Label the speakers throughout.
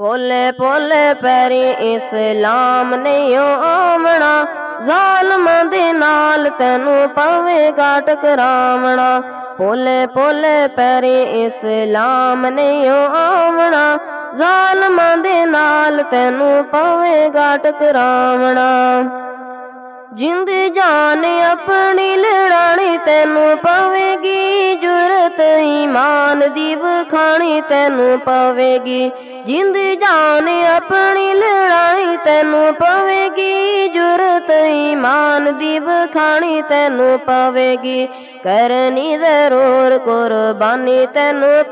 Speaker 1: پولے پولے پیری اسلام نہیں آمنا ظالم دے نال تینو پوے گا ٹکراونا پولے پولے پیری اسلام نہیں آمنا ظالم دے نال تینو پوے گا ٹکراونا جند جان اپنی لڑانی تینو پوے گی جرت ایمان دیو کھانی تینو پوے گی جند جان اپنی لڑائی تینو پوے گی جرت ایمان دیو کھانی تینو پوے گی کرنی ضرور قربانی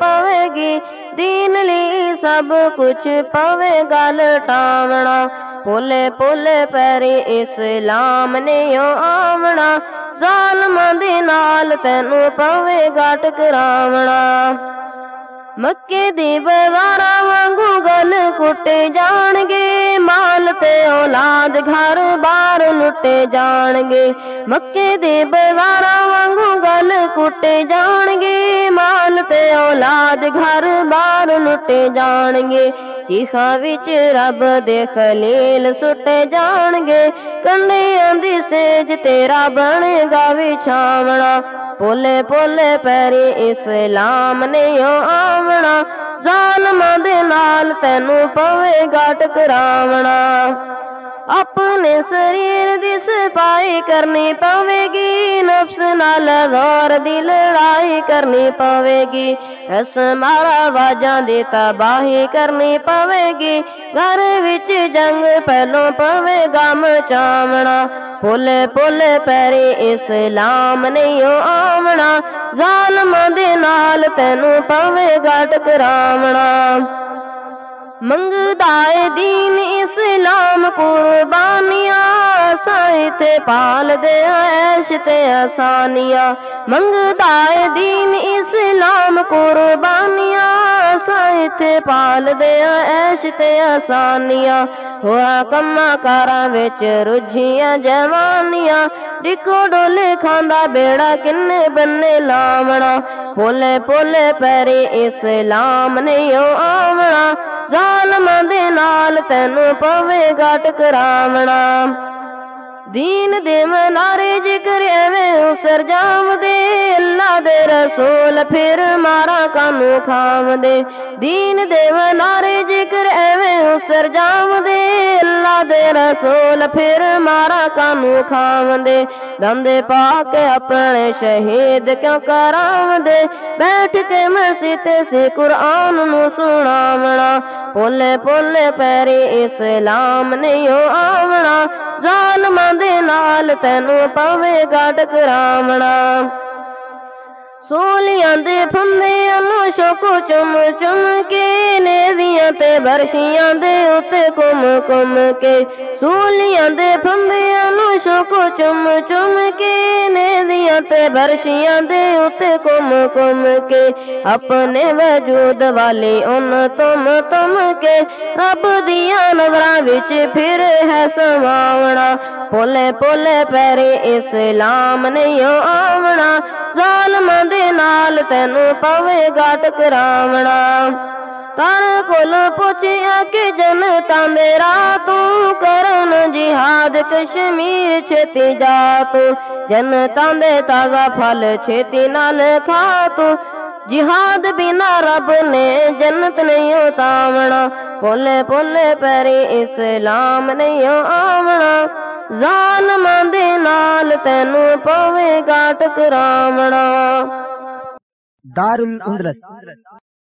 Speaker 1: پوے گی دین لی سب کچھ پوے گا لٹاونا پولے پولے پیری اسلام نے آمنا ظالم دے نال تینو پوے گا ٹکراونا مکے دی بازارا وانگو گل کٹے جان مال تے اولاد گھر بار لٹے جان گے مکے دی بازارا وانگو گل کٹے جان گے مال تے اولاد گھر بار لٹے جان گے چیخا وچ رب دے خلیل سٹے جان گے کنڈے آندی سیج تیرا بنے گا وچھاونا پولے پولے پیری اسلام نہیں آونا ظالم دے نال تینو پوے گا ٹکراونا اپنے شریر دی صفائی کرنی پوے گی نفس نال غور دی لڑائی کرنی پوے گی اس مارا واجاں دی تباہی کرنی پوے گی گھر وچ جنگ پہلو پوے گا مچاونا پھولے پھولے پیری اسلام نہیں آونا ظالم دے نال تینو پوے گا ٹکراونا منگ دائے دین اسلام، قربانیاں سائیں تے پال دے عیش تے آسانیاں۔ منگ دائے دین اسلام، قربانیاں سائیں تے پال دے عیش تے آسانیاں۔ ہوا کما کارا وچ رجھیاں جوانیاں ڈکو ڈولے کھاندا بیڑا کنے بننے لامنا پولے پولے پیری اسلام نہیں آونا ظالم دے نال تینو پوے گا ٹکراونا دین دے منارے ذکر ایویں اسر جام دے اللہ دے رسول پھر مارا کانو کھام دے دین دے منارے ذکر ایویں اسر جام رسول پھر مارا کانو کھام دے دندے پا کے اپنے شہید کیوں کرام دے بیٹھ کے مسجد سے قرآن نو سناونا پولے پولے پیری اسلام نہیں آونا ظالم دے نال تینو پوے گا ٹکراونا سولیاں دے پھندے انو شوکو چم چم کے نیزیاں تے برشیاں دے اتے کم کم کے سولیاں دے پھندے انو شوکو چم چم کے نیزیاں تے برشیاں دے اتے کم کم کے اپنے وجود والی ان تم تم کے رب دیا نظرہ وچ پھر ہے سماونا پولے پولے پیرے اسلام نہیں آونا ظالم دے نال تینو پوے گا ٹکراونا تر کول پوچھیا کہ جنتا میرا تو کرن جہاد کشمیر چھتی جا تو جنتا دے تازہ پھل چھتی نال کھا تو جہاد بنا رب نے جنت نہیں اتاونا پولے پولے پیری اسلام نہیں آونا ظالم دے نال تینو پوے گا ٹکراونا
Speaker 2: دار الاندلس